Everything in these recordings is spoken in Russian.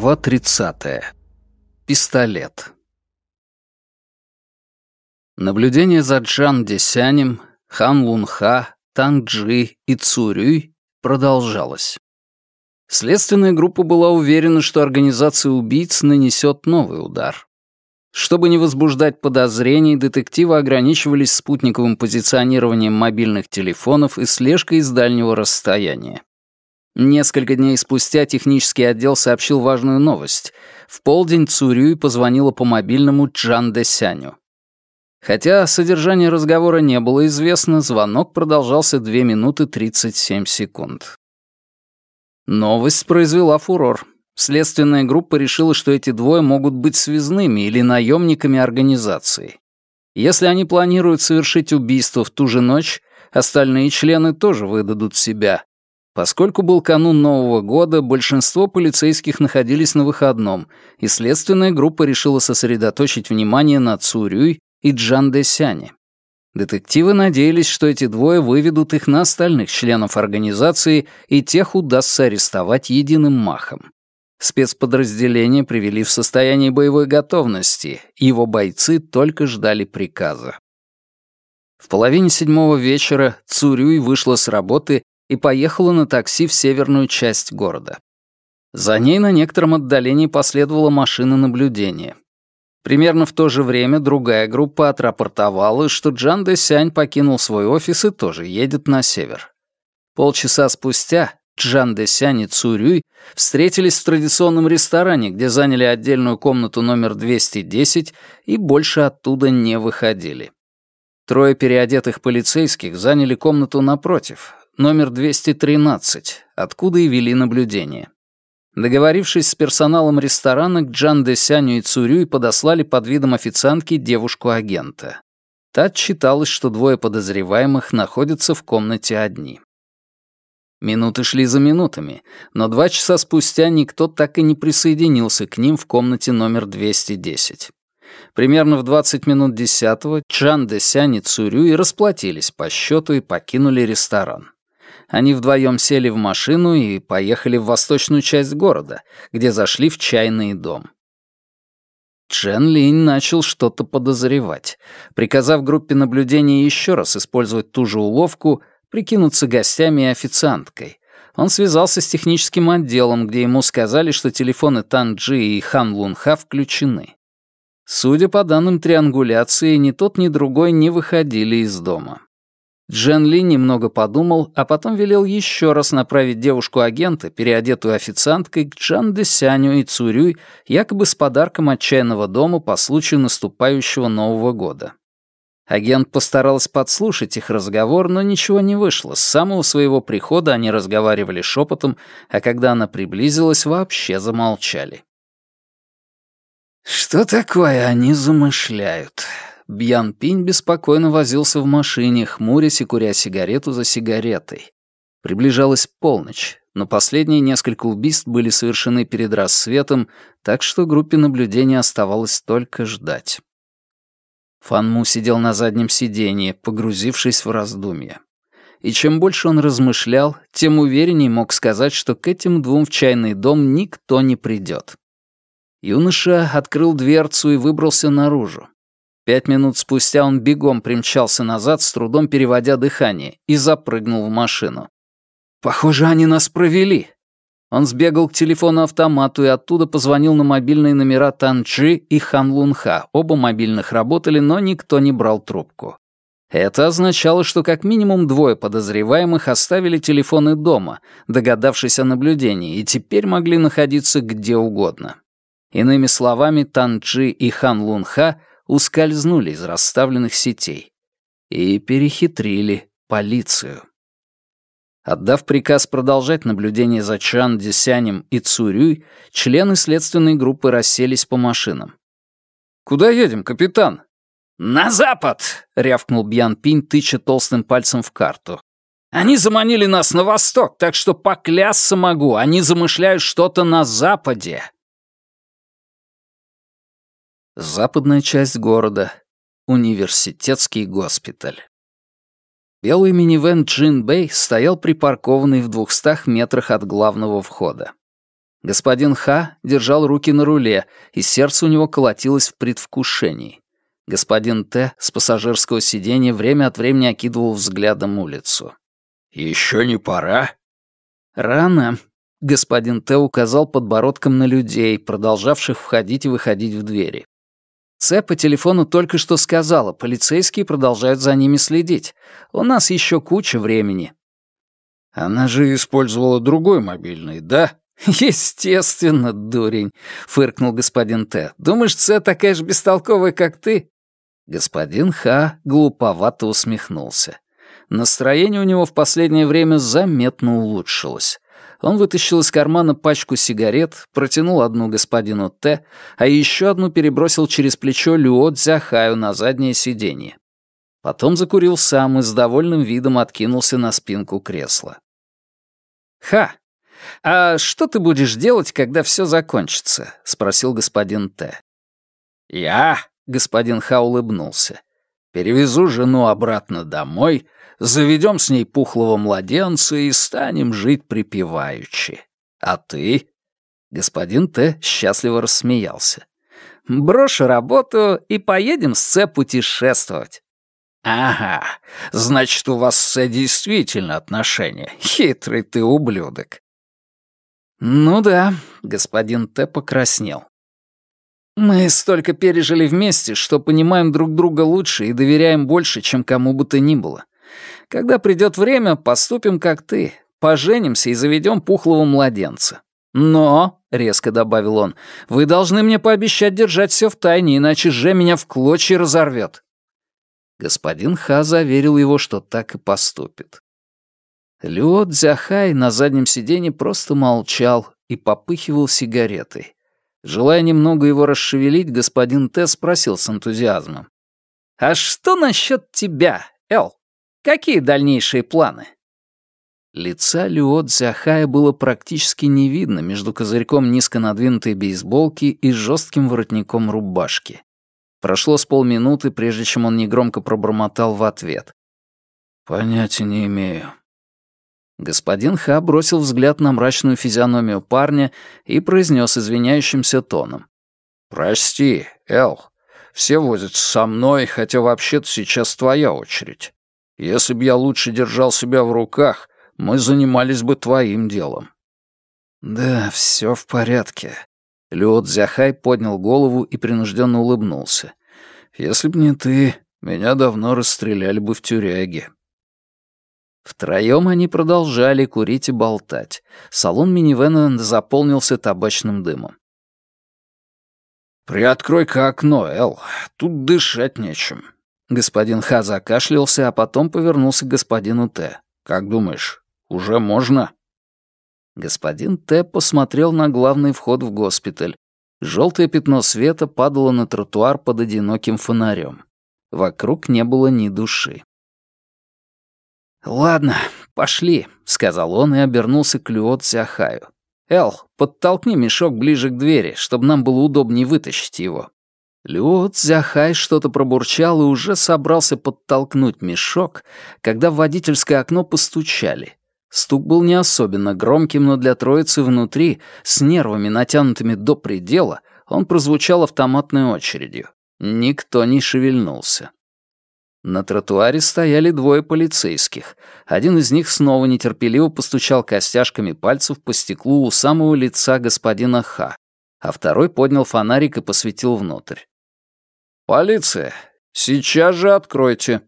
Глава 30. Пистолет. Наблюдение за Джан Десянем, Хан Лунха, Танг-Джи и Цурюй продолжалось. Следственная группа была уверена, что организация убийц нанесет новый удар. Чтобы не возбуждать подозрений, детективы ограничивались спутниковым позиционированием мобильных телефонов и слежкой с дальнего расстояния. Несколько дней спустя технический отдел сообщил важную новость. В полдень Цурюй позвонила по мобильному Джан Десяню. Хотя содержание разговора не было известно, звонок продолжался 2 минуты 37 секунд. Новость произвела фурор. Следственная группа решила, что эти двое могут быть связными или наемниками организации. Если они планируют совершить убийство в ту же ночь, остальные члены тоже выдадут себя, Поскольку был канун Нового года, большинство полицейских находились на выходном, и следственная группа решила сосредоточить внимание на Цурюй и Джан Десяне. Детективы надеялись, что эти двое выведут их на остальных членов организации, и тех удастся арестовать единым махом. Спецподразделения привели в состояние боевой готовности, его бойцы только ждали приказа. В половине седьмого вечера Цурюй вышла с работы и поехала на такси в северную часть города. За ней на некотором отдалении последовала машина наблюдения. Примерно в то же время другая группа отрапортовала, что Джан Дэсянь покинул свой офис и тоже едет на север. Полчаса спустя Джан Дэсянь и Цурюй встретились в традиционном ресторане, где заняли отдельную комнату номер 210 и больше оттуда не выходили. Трое переодетых полицейских заняли комнату напротив, номер 213, откуда и вели наблюдение. Договорившись с персоналом ресторана, к Джан Десяню и Цурюй подослали под видом официантки девушку-агента. Та отчиталась, что двое подозреваемых находятся в комнате одни. Минуты шли за минутами, но два часа спустя никто так и не присоединился к ним в комнате номер 210. Примерно в 20 минут десятого Чан Десянь и Цурюй расплатились по счету и покинули ресторан. Они вдвоем сели в машину и поехали в восточную часть города, где зашли в чайный дом. Чен Линь начал что-то подозревать. Приказав группе наблюдения еще раз использовать ту же уловку, прикинуться гостями и официанткой, он связался с техническим отделом, где ему сказали, что телефоны Тан Джи и Хан Лунха включены. Судя по данным триангуляции, ни тот, ни другой не выходили из дома. Джен Ли немного подумал, а потом велел еще раз направить девушку-агента, переодетую официанткой, к Джан Десяню и Цурюй, якобы с подарком отчаянного дома по случаю наступающего Нового года. Агент постарался подслушать их разговор, но ничего не вышло. С самого своего прихода они разговаривали шепотом, а когда она приблизилась, вообще замолчали. «Что такое они замышляют?» Бьян Пинь беспокойно возился в машине, хмурясь и куря сигарету за сигаретой. Приближалась полночь, но последние несколько убийств были совершены перед рассветом, так что группе наблюдения оставалось только ждать. Фанму сидел на заднем сиденье, погрузившись в раздумья. И чем больше он размышлял, тем увереннее мог сказать, что к этим двум в чайный дом никто не придет. Юноша открыл дверцу и выбрался наружу. Пять минут спустя он бегом примчался назад, с трудом переводя дыхание, и запрыгнул в машину. «Похоже, они нас провели». Он сбегал к телефону-автомату и оттуда позвонил на мобильные номера Танчжи и Хан Лунха. Оба мобильных работали, но никто не брал трубку. Это означало, что как минимум двое подозреваемых оставили телефоны дома, догадавшись о наблюдении, и теперь могли находиться где угодно. Иными словами, Танчжи и Хан Лунха ускользнули из расставленных сетей и перехитрили полицию. Отдав приказ продолжать наблюдение за Чан Десянем и Цурюй, члены следственной группы расселись по машинам. «Куда едем, капитан?» «На запад!» — рявкнул Бьян Пинь, тыча толстым пальцем в карту. «Они заманили нас на восток, так что поклясться могу, они замышляют что-то на западе!» Западная часть города. Университетский госпиталь. Белый минивэн Джин Бэй стоял припаркованный в двухстах метрах от главного входа. Господин Ха держал руки на руле, и сердце у него колотилось в предвкушении. Господин Т с пассажирского сиденья время от времени окидывал взглядом улицу. «Еще не пора?» «Рано», — господин Т указал подбородком на людей, продолжавших входить и выходить в двери. Ц по телефону только что сказала, полицейские продолжают за ними следить. У нас еще куча времени. Она же использовала другой мобильный, да? Естественно, дурень, фыркнул господин Т. Думаешь, Ц такая же бестолковая, как ты? Господин Х глуповато усмехнулся. Настроение у него в последнее время заметно улучшилось. Он вытащил из кармана пачку сигарет, протянул одну господину Т, а еще одну перебросил через плечо Люо Дзяхаю на заднее сиденье. Потом закурил сам и с довольным видом откинулся на спинку кресла. «Ха! А что ты будешь делать, когда все закончится?» — спросил господин Т. «Я?» — господин Ха улыбнулся. «Перевезу жену обратно домой, заведем с ней пухлого младенца и станем жить припеваючи. А ты?» Господин Т. счастливо рассмеялся. «Брошу работу и поедем с Ц путешествовать». «Ага, значит, у вас с действительно отношения. Хитрый ты ублюдок». «Ну да», — господин Т. покраснел. «Мы столько пережили вместе, что понимаем друг друга лучше и доверяем больше, чем кому бы то ни было. Когда придет время, поступим как ты. Поженимся и заведем пухлого младенца. Но, — резко добавил он, — вы должны мне пообещать держать все в тайне, иначе Же меня в клочья разорвет. Господин Ха заверил его, что так и поступит. Люо Дзяхай на заднем сиденье просто молчал и попыхивал сигаретой. Желая немного его расшевелить, господин Т спросил с энтузиазмом. «А что насчет тебя, Эл?» Какие дальнейшие планы?» Лица Люо Цзяхая было практически не видно между козырьком низко надвинутой бейсболки и жестким воротником рубашки. Прошло с полминуты, прежде чем он негромко пробормотал в ответ. «Понятия не имею». Господин Ха бросил взгляд на мрачную физиономию парня и произнес извиняющимся тоном. «Прости, Эл, все возятся со мной, хотя вообще-то сейчас твоя очередь. Если б я лучше держал себя в руках, мы занимались бы твоим делом». «Да, все в порядке». Люот Зяхай поднял голову и принужденно улыбнулся. «Если б не ты, меня давно расстреляли бы в тюряге». Втроем они продолжали курить и болтать. Салон минивэна заполнился табачным дымом. «Приоткрой-ка окно, Эл, тут дышать нечем», Господин Ха закашлялся, а потом повернулся к господину Т. «Как думаешь, уже можно?» Господин Т. посмотрел на главный вход в госпиталь. Желтое пятно света падало на тротуар под одиноким фонарем. Вокруг не было ни души. «Ладно, пошли», — сказал он и обернулся к Люот Сяхаю. «Эл, подтолкни мешок ближе к двери, чтобы нам было удобнее вытащить его». Люо Цзяхай что-то пробурчал и уже собрался подтолкнуть мешок, когда в водительское окно постучали. Стук был не особенно громким, но для троицы внутри, с нервами натянутыми до предела, он прозвучал автоматной очередью. Никто не шевельнулся. На тротуаре стояли двое полицейских. Один из них снова нетерпеливо постучал костяшками пальцев по стеклу у самого лица господина Ха, а второй поднял фонарик и посветил внутрь. «Полиция! Сейчас же откройте!»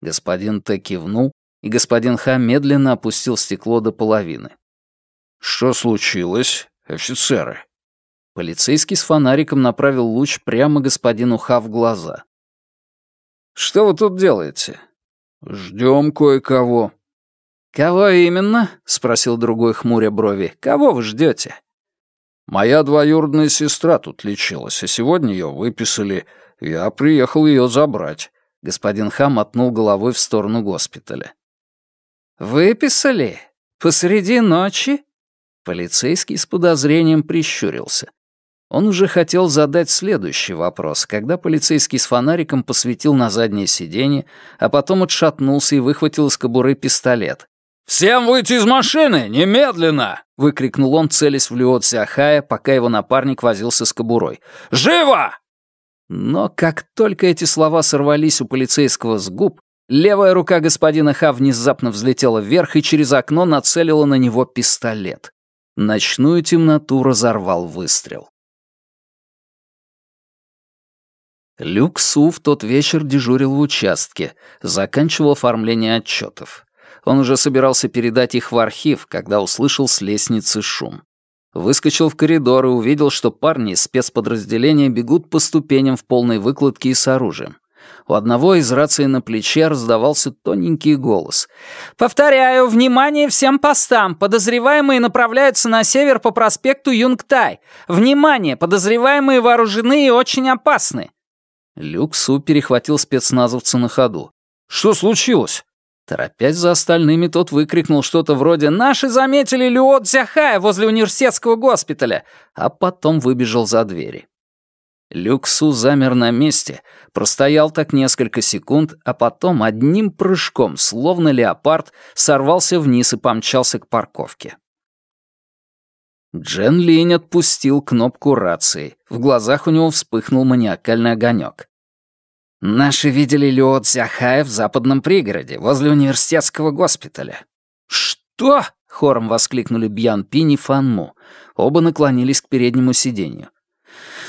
Господин Т. кивнул, и господин Х. медленно опустил стекло до половины. «Что случилось, офицеры?» Полицейский с фонариком направил луч прямо господину Х. в глаза. «Что вы тут делаете?» «Ждем кое-кого». «Кого именно?» — спросил другой хмуря брови. «Кого вы ждете?» «Моя двоюродная сестра тут лечилась, а сегодня ее выписали. «Я приехал ее забрать», — господин Ха мотнул головой в сторону госпиталя. «Выписали? Посреди ночи?» Полицейский с подозрением прищурился. Он уже хотел задать следующий вопрос, когда полицейский с фонариком посветил на заднее сиденье, а потом отшатнулся и выхватил из кобуры пистолет. «Всем выйти из машины! Немедленно!» — выкрикнул он, целясь в Люот Сяхая, пока его напарник возился с кобурой. «Живо!» Но как только эти слова сорвались у полицейского с губ, левая рука господина Ха внезапно взлетела вверх и через окно нацелила на него пистолет. Ночную темноту разорвал выстрел. Люк Су в тот вечер дежурил в участке, заканчивал оформление отчетов. Он уже собирался передать их в архив, когда услышал с лестницы шум. Выскочил в коридор и увидел, что парни из спецподразделения бегут по ступеням в полной выкладке и с оружием. У одного из рации на плече раздавался тоненький голос. «Повторяю, внимание всем постам! Подозреваемые направляются на север по проспекту Юнгтай. Внимание! Подозреваемые вооружены и очень опасны!» Люк Су перехватил спецназовца на ходу. «Что случилось?» Торопясь за остальными, тот выкрикнул что-то вроде «Наши заметили Люот Зяхая возле университетского госпиталя!» а потом выбежал за двери. Люк Су замер на месте, простоял так несколько секунд, а потом одним прыжком, словно леопард, сорвался вниз и помчался к парковке. Джен Линь отпустил кнопку рации. В глазах у него вспыхнул маниакальный огонек. «Наши видели Люо Цзяхая в западном пригороде, возле университетского госпиталя». «Что?» — хором воскликнули Бьян Пинь и Фан Му. Оба наклонились к переднему сиденью.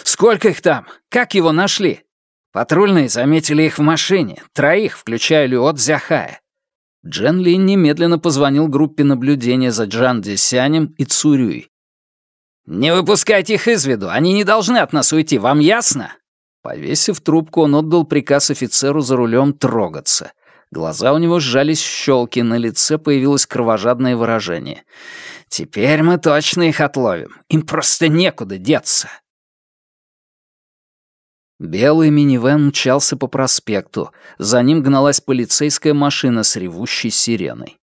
«Сколько их там? Как его нашли?» «Патрульные заметили их в машине, троих, включая Люо Цзяхая». Джен Лин немедленно позвонил группе наблюдения за Джан Десянем и Цурюй. «Не выпускайте их из виду, они не должны от нас уйти, вам ясно?» Повесив трубку, он отдал приказ офицеру за рулем трогаться. Глаза у него сжались в щелки, на лице появилось кровожадное выражение. «Теперь мы точно их отловим. Им просто некуда деться». Белый минивэн мчался по проспекту. За ним гналась полицейская машина с ревущей сиреной.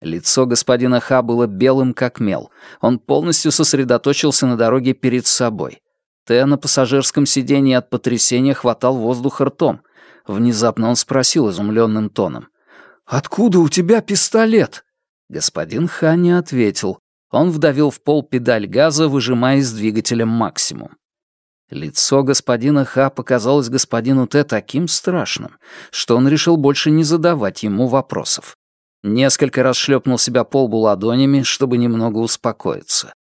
Лицо господина Ха было белым как мел. Он полностью сосредоточился на дороге перед собой. Т на пассажирском сиденье от потрясения хватал воздух ртом. Внезапно он спросил изумленным тоном. «Откуда у тебя пистолет?» Господин Ха не ответил. Он вдавил в пол педаль газа, выжимая из двигателя максимум. Лицо господина Ха показалось господину Т таким страшным, что он решил больше не задавать ему вопросов. Несколько раз шлепнул себя по лбу ладонями, чтобы немного успокоиться.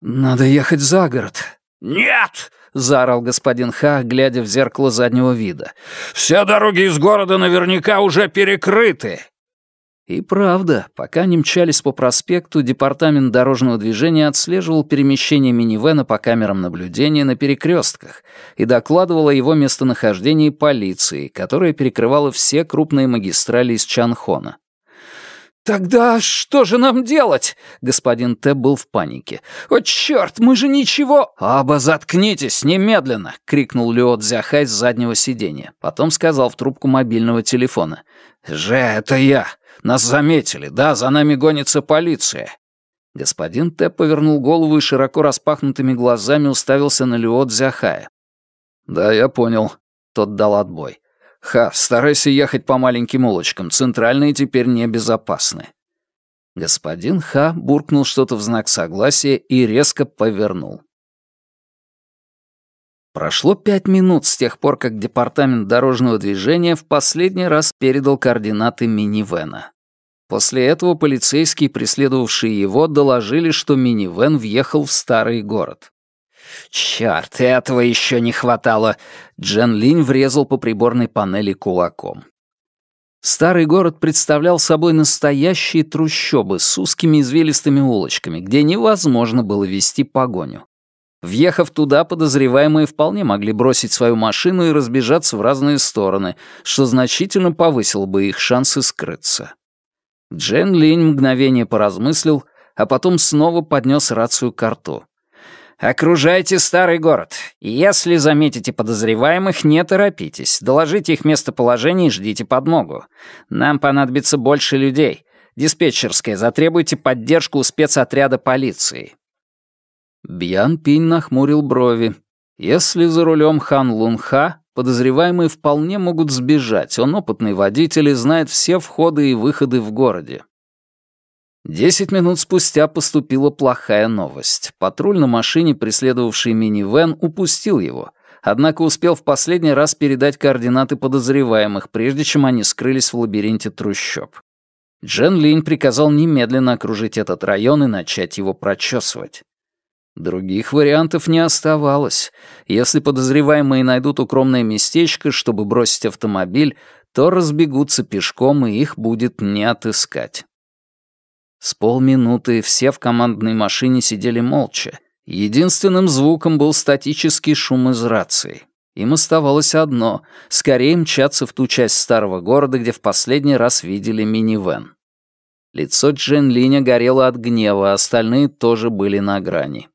«Надо ехать за город». «Нет!» — заорал господин Ха, глядя в зеркало заднего вида. «Все дороги из города наверняка уже перекрыты!» И правда, пока они мчались по проспекту, департамент дорожного движения отслеживал перемещение минивэна по камерам наблюдения на перекрестках и докладывал о его местонахождении полиции, которая перекрывала все крупные магистрали из Чанхона. «Тогда что же нам делать?» Господин Т. был в панике. «О, черт, мы же ничего...» «Оба заткнитесь немедленно!» — крикнул Лео Дзяхай с заднего сиденья. Потом сказал в трубку мобильного телефона. «Же, это я. Нас заметили. Да, за нами гонится полиция». Господин Т. повернул голову и широко распахнутыми глазами уставился на Лео Дзяхая. «Да, я понял». Тот дал отбой. «Ха, старайся ехать по маленьким улочкам, центральные теперь небезопасны». Господин Ха буркнул что-то в знак согласия и резко повернул. Прошло пять минут с тех пор, как департамент дорожного движения в последний раз передал координаты минивэна. После этого полицейские, преследовавшие его, доложили, что минивэн въехал в старый город. «Чёрт, этого еще не хватало!» Джен Линь врезал по приборной панели кулаком. Старый город представлял собой настоящие трущобы с узкими извилистыми улочками, где невозможно было вести погоню. Въехав туда, подозреваемые вполне могли бросить свою машину и разбежаться в разные стороны, что значительно повысило бы их шансы скрыться. Джен Линь мгновение поразмыслил, а потом снова поднес рацию к рту. Окружайте старый город. Если заметите подозреваемых, не торопитесь. Доложите их местоположение и ждите подмогу. Нам понадобится больше людей. Диспетчерская, затребуйте поддержку у спецотряда полиции». Бьян Пинь нахмурил брови. Если за рулем Хан Лунха, подозреваемые вполне могут сбежать. Он опытный водитель и знает все входы и выходы в городе. Десять минут спустя поступила плохая новость. Патруль на машине, преследовавший минивэн, упустил его, однако успел в последний раз передать координаты подозреваемых, прежде чем они скрылись в лабиринте трущоб. Джен Линь приказал немедленно окружить этот район и начать его прочесывать. Других вариантов не оставалось. Если подозреваемые найдут укромное местечко, чтобы бросить автомобиль, то разбегутся пешком, и их будет не отыскать. С полминуты все в командной машине сидели молча. Единственным звуком был статический шум из рации. Им оставалось одно — скорее мчаться в ту часть старого города, где в последний раз видели минивэн. Лицо Джен Линя горело от гнева, остальные тоже были на грани.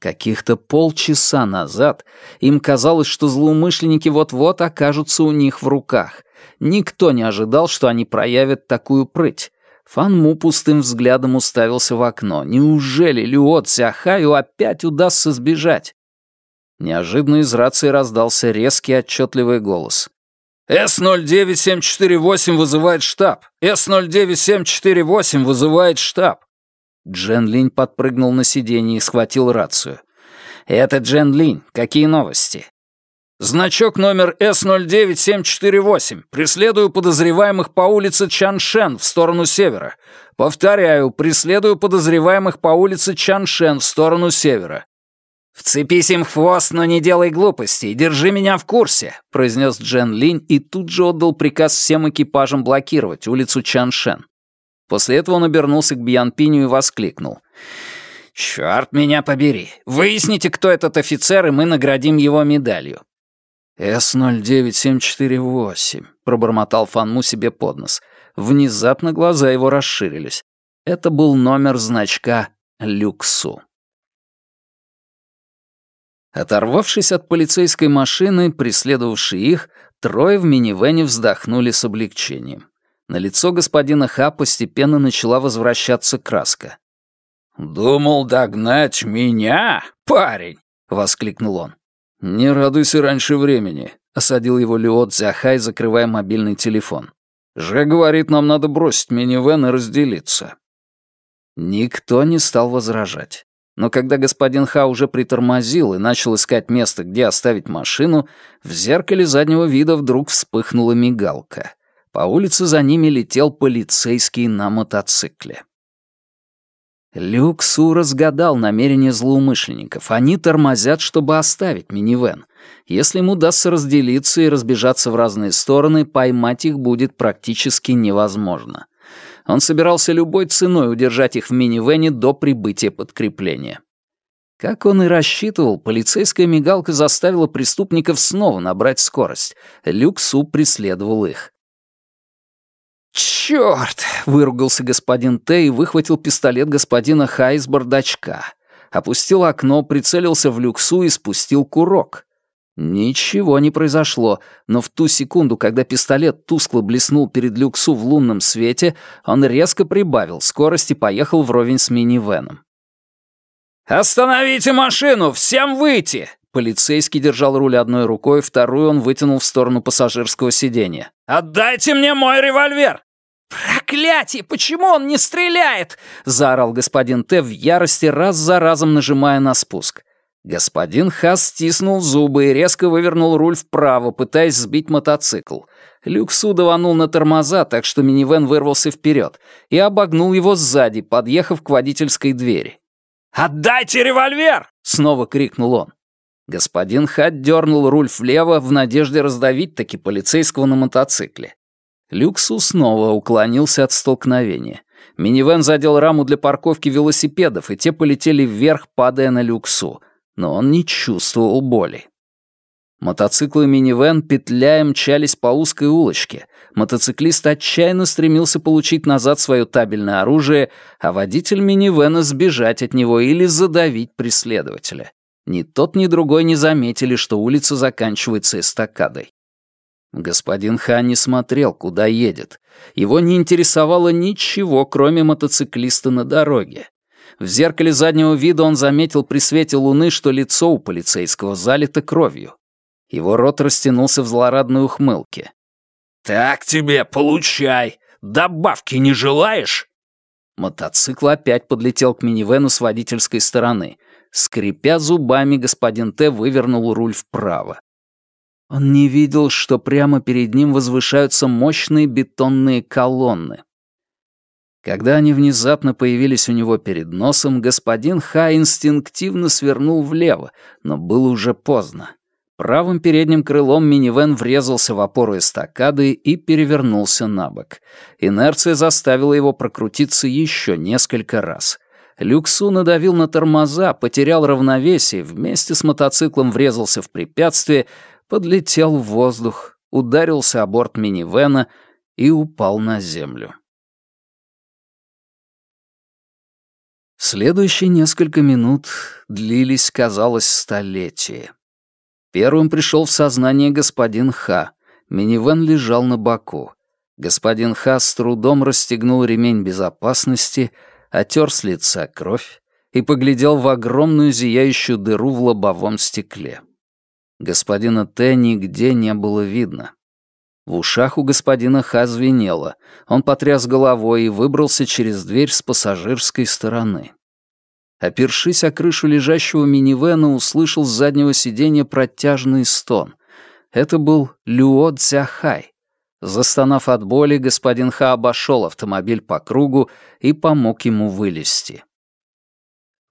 Каких-то полчаса назад им казалось, что злоумышленники вот-вот окажутся у них в руках. Никто не ожидал, что они проявят такую прыть. Фан Му пустым взглядом уставился в окно. Неужели Люо Цяхаю опять удастся сбежать? Неожиданно из рации раздался резкий отчетливый голос. «С-09748 вызывает штаб! С-09748 вызывает штаб!» Джен Линь подпрыгнул на сиденье и схватил рацию. «Это Джен Линь. Какие новости?» Значок номер С-09748. Преследую подозреваемых по улице Чаншен в сторону севера. Повторяю, преследую подозреваемых по улице Чаншен в сторону севера. «Вцепись им в хвост, но не делай глупостей, держи меня в курсе», произнес Джен Линь и тут же отдал приказ всем экипажам блокировать улицу Чаншен. После этого он обернулся к Бьянпиню и воскликнул. «Чёрт меня побери! Выясните, кто этот офицер, и мы наградим его медалью. «С-09748», — пробормотал Фанму себе под нос. Внезапно глаза его расширились. Это был номер значка «Люксу». Оторвавшись от полицейской машины, преследовавшей их, трое в минивэне вздохнули с облегчением. На лицо господина Ха постепенно начала возвращаться краска. «Думал догнать меня, парень!» — воскликнул он. «Не радуйся раньше времени», — осадил его Леот Зяхай, закрывая мобильный телефон. «Же говорит, нам надо бросить минивэн и разделиться». Никто не стал возражать. Но когда господин Ха уже притормозил и начал искать место, где оставить машину, в зеркале заднего вида вдруг вспыхнула мигалка. По улице за ними летел полицейский на мотоцикле. Люк Су разгадал намерения злоумышленников. Они тормозят, чтобы оставить минивэн. Если им удастся разделиться и разбежаться в разные стороны, поймать их будет практически невозможно. Он собирался любой ценой удержать их в минивэне до прибытия подкрепления. Как он и рассчитывал, полицейская мигалка заставила преступников снова набрать скорость. Люк Су преследовал их. «Чёрт!» — выругался господин Т. и выхватил пистолет господина Ха из бардачка. Опустил окно, прицелился в люксу и спустил курок. Ничего не произошло, но в ту секунду, когда пистолет тускло блеснул перед люксу в лунном свете, он резко прибавил скорость и поехал вровень с минивеном. «Остановите машину! Всем выйти!» Полицейский держал руль одной рукой, вторую он вытянул в сторону пассажирского сиденья. «Отдайте мне мой револьвер!» «Проклятие! Почему он не стреляет?» — заорал господин Т. в ярости, раз за разом нажимая на спуск. Господин Хас стиснул зубы и резко вывернул руль вправо, пытаясь сбить мотоцикл. Люксу даванул на тормоза, так что минивэн вырвался вперед, и обогнул его сзади, подъехав к водительской двери. «Отдайте револьвер!» — снова крикнул он. Господин Хат дернул руль влево в надежде раздавить таки полицейского на мотоцикле. Люксу снова уклонился от столкновения. Минивэн задел раму для парковки велосипедов, и те полетели вверх, падая на Люксу, но он не чувствовал боли. Мотоцикл и минивэн, петляя, мчались по узкой улочке. Мотоциклист отчаянно стремился получить назад свое табельное оружие, а водитель минивэна сбежать от него или задавить преследователя. Ни тот, ни другой не заметили, что улица заканчивается эстакадой. Господин Хан не смотрел, куда едет. Его не интересовало ничего, кроме мотоциклиста на дороге. В зеркале заднего вида он заметил при свете луны, что лицо у полицейского залито кровью. Его рот растянулся в злорадной ухмылке. «Так тебе, получай! Добавки не желаешь?» Мотоцикл опять подлетел к минивену с водительской стороны. Скрипя зубами, господин Т. вывернул руль вправо. Он не видел, что прямо перед ним возвышаются мощные бетонные колонны. Когда они внезапно появились у него перед носом, господин Ха инстинктивно свернул влево, но было уже поздно. Правым передним крылом минивэн врезался в опору эстакады и перевернулся на бок. Инерция заставила его прокрутиться еще несколько раз. Люксу надавил на тормоза, потерял равновесие, вместе с мотоциклом врезался в препятствие, подлетел в воздух, ударился о борт минивэна и упал на землю. Следующие несколько минут длились, казалось, столетия. Первым пришел в сознание господин Ха. Минивэн лежал на боку. Господин Ха с трудом расстегнул ремень безопасности, отер с лица кровь и поглядел в огромную зияющую дыру в лобовом стекле. Господина Т нигде не было видно. В ушах у господина Ха звенело. Он потряс головой и выбрался через дверь с пассажирской стороны. Опершись о крышу лежащего минивэна, услышал с заднего сиденья протяжный стон. Это был Люо Цзяхай. Застонав от боли, господин Ха обошел автомобиль по кругу и помог ему вылезти.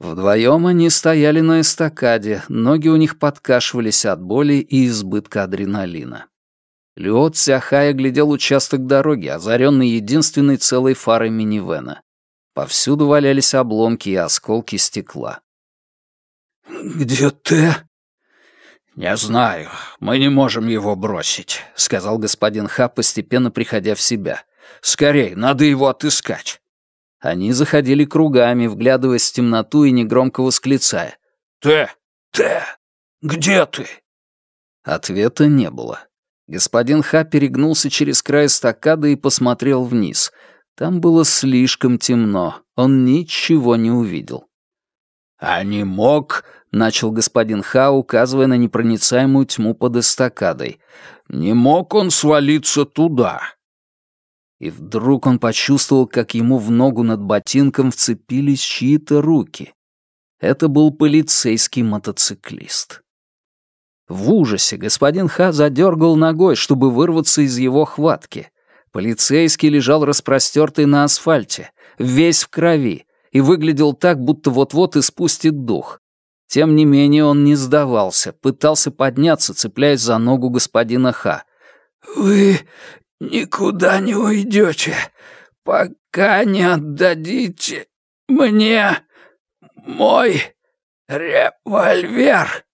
Вдвоем они стояли на эстакаде, ноги у них подкашивались от боли и избытка адреналина. Люо Цзяхай глядел участок дороги, озаренный единственной целой фарой минивэна. Повсюду валялись обломки и осколки стекла. «Где ты?» «Не знаю. Мы не можем его бросить», — сказал господин Ха, постепенно приходя в себя. «Скорей, надо его отыскать». Они заходили кругами, вглядываясь в темноту и негромко восклицая. «Ты! Ты! Где ты?» Ответа не было. Господин Ха перегнулся через край стакады и посмотрел вниз — там было слишком темно, он ничего не увидел. «А не мог», — начал господин Ха, указывая на непроницаемую тьму под эстакадой, «не мог он свалиться туда». И вдруг он почувствовал, как ему в ногу над ботинком вцепились чьи-то руки. Это был полицейский мотоциклист. В ужасе господин Ха задергал ногой, чтобы вырваться из его хватки. Полицейский лежал распростертый на асфальте, весь в крови, и выглядел так, будто вот-вот испустит дух. Тем не менее он не сдавался, пытался подняться, цепляясь за ногу господина Ха. «Вы никуда не уйдете, пока не отдадите мне мой револьвер»,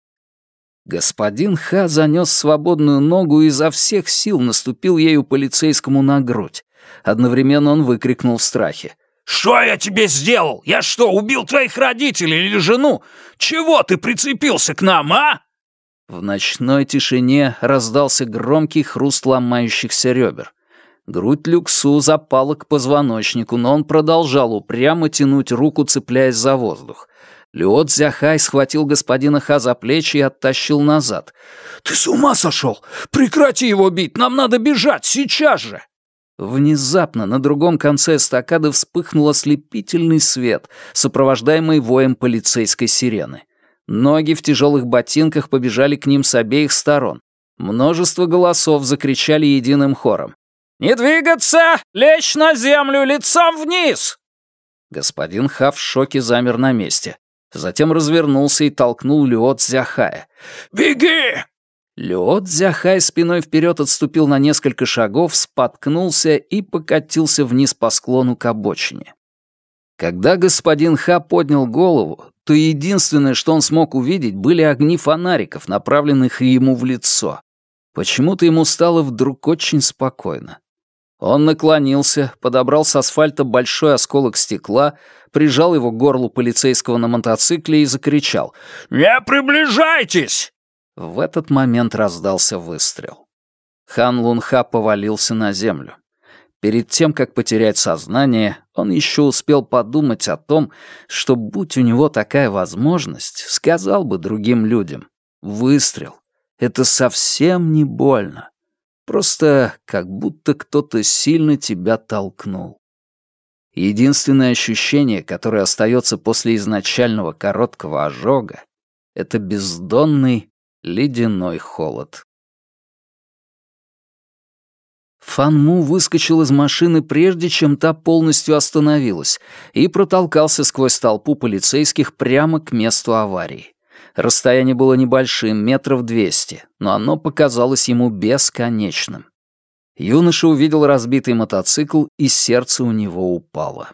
Господин Ха занес свободную ногу и изо всех сил наступил ею полицейскому на грудь. Одновременно он выкрикнул в страхе. «Что я тебе сделал? Я что, убил твоих родителей или жену? Чего ты прицепился к нам, а?» В ночной тишине раздался громкий хруст ломающихся ребер. Грудь Люксу запала к позвоночнику, но он продолжал упрямо тянуть руку, цепляясь за воздух. Люо Цзяхай схватил господина Ха за плечи и оттащил назад. «Ты с ума сошел? Прекрати его бить! Нам надо бежать! Сейчас же!» Внезапно на другом конце эстакады вспыхнул ослепительный свет, сопровождаемый воем полицейской сирены. Ноги в тяжелых ботинках побежали к ним с обеих сторон. Множество голосов закричали единым хором. «Не двигаться! Лечь на землю лицом вниз!» Господин Ха в шоке замер на месте. Затем развернулся и толкнул Люо Цзяхая. «Беги!» Люо Цзяхай спиной вперед отступил на несколько шагов, споткнулся и покатился вниз по склону к обочине. Когда господин Ха поднял голову, то единственное, что он смог увидеть, были огни фонариков, направленных ему в лицо. Почему-то ему стало вдруг очень спокойно. Он наклонился, подобрал с асфальта большой осколок стекла, прижал его к горлу полицейского на мотоцикле и закричал «Не приближайтесь!». В этот момент раздался выстрел. Хан Лунха повалился на землю. Перед тем, как потерять сознание, он еще успел подумать о том, что, будь у него такая возможность, сказал бы другим людям «Выстрел. Это совсем не больно. Просто как будто кто-то сильно тебя толкнул. Единственное ощущение, которое остается после изначального короткого ожога, это бездонный ледяной холод. Фанму выскочил из машины, прежде чем та полностью остановилась, и протолкался сквозь толпу полицейских прямо к месту аварии. Расстояние было небольшим, метров двести, но оно показалось ему бесконечным. Юноша увидел разбитый мотоцикл, и сердце у него упало.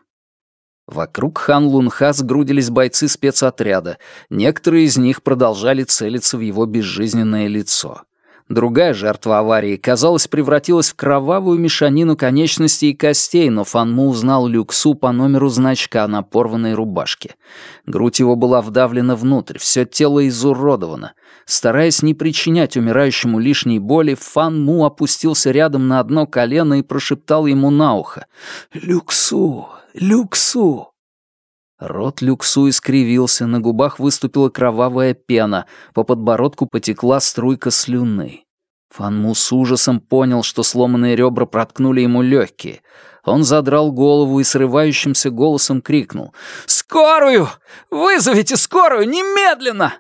Вокруг Хан Лунха сгрудились бойцы спецотряда, некоторые из них продолжали целиться в его безжизненное лицо — Другая жертва аварии, казалось, превратилась в кровавую мешанину конечностей и костей, но Фанму узнал Люксу по номеру значка на порванной рубашке. Грудь его была вдавлена внутрь, все тело изуродовано. Стараясь не причинять умирающему лишней боли, Фанму опустился рядом на одно колено и прошептал ему на ухо. «Люксу! Люксу!» Рот Люксу искривился, на губах выступила кровавая пена, по подбородку потекла струйка слюны. Фанму с ужасом понял, что сломанные ребра проткнули ему легкие. Он задрал голову и срывающимся голосом крикнул «Скорую! Вызовите скорую! Немедленно!»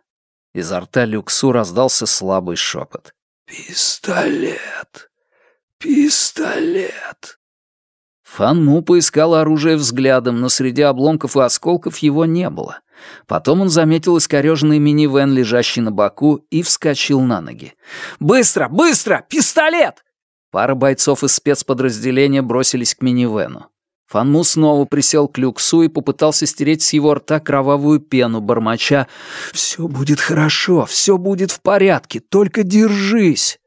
Изо рта Люксу раздался слабый шепот. «Пистолет! Пистолет!» Фан Му поискал оружие взглядом, но среди обломков и осколков его не было. Потом он заметил искорёженный минивэн, лежащий на боку, и вскочил на ноги. «Быстро! Быстро! Пистолет!» Пара бойцов из спецподразделения бросились к минивэну. Фанму снова присел к Люксу и попытался стереть с его рта кровавую пену, бормоча «Все будет хорошо, все будет в порядке, только держись!»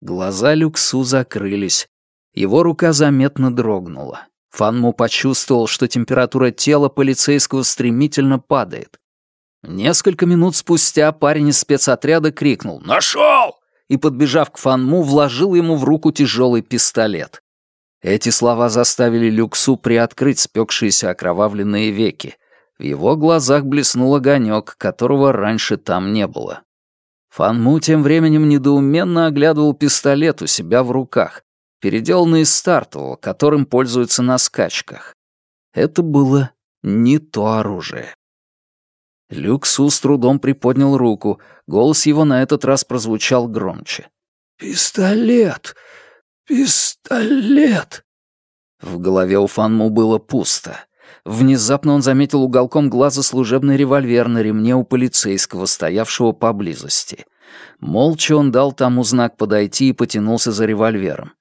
Глаза Люксу закрылись. Его рука заметно дрогнула. Фанму почувствовал, что температура тела полицейского стремительно падает. Несколько минут спустя парень из спецотряда крикнул «Нашел!» и, подбежав к Фанму, вложил ему в руку тяжелый пистолет. Эти слова заставили Люксу приоткрыть спекшиеся окровавленные веки. В его глазах блеснул огонек, которого раньше там не было. Фанму тем временем недоуменно оглядывал пистолет у себя в руках, переделанный из стартового, которым пользуются на скачках. Это было не то оружие. Люк Су с трудом приподнял руку, голос его на этот раз прозвучал громче. «Пистолет! Пистолет!» В голове у Фанму было пусто. Внезапно он заметил уголком глаза служебный револьвер на ремне у полицейского, стоявшего поблизости. Молча он дал тому знак подойти и потянулся за револьвером.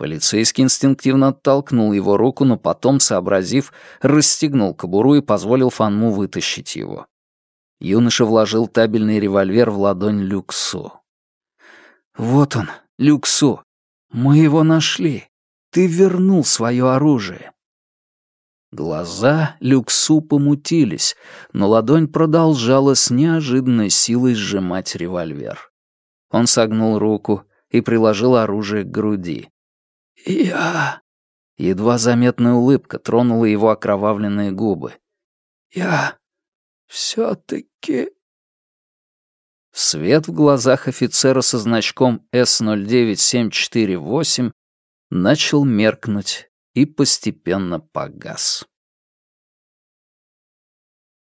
Полицейский инстинктивно оттолкнул его руку, но потом, сообразив, расстегнул кобуру и позволил Фанму вытащить его. Юноша вложил табельный револьвер в ладонь Люксу. «Вот он, Люксу. Мы его нашли. Ты вернул свое оружие». Глаза Люксу помутились, но ладонь продолжала с неожиданной силой сжимать револьвер. Он согнул руку и приложил оружие к груди. «Я...» Едва заметная улыбка тронула его окровавленные губы. «Я... все-таки...» Свет в глазах офицера со значком С-09748 начал меркнуть и постепенно погас.